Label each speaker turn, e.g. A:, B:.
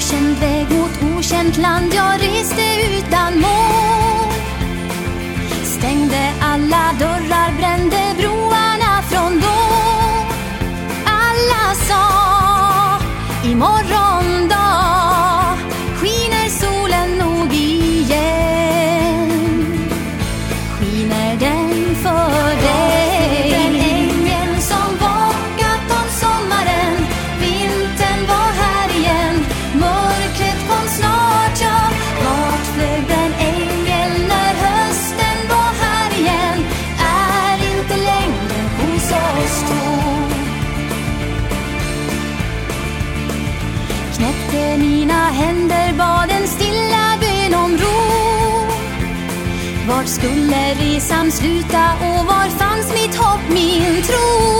A: Okänd väg mot okänt land. Jag reste utan mål. Stängde alla dörrar, brände broarna från då. Alla sa imorgon händer, bad en stilla bön om ro. Vart skulle resan sluta och var fanns mitt hopp, min tro?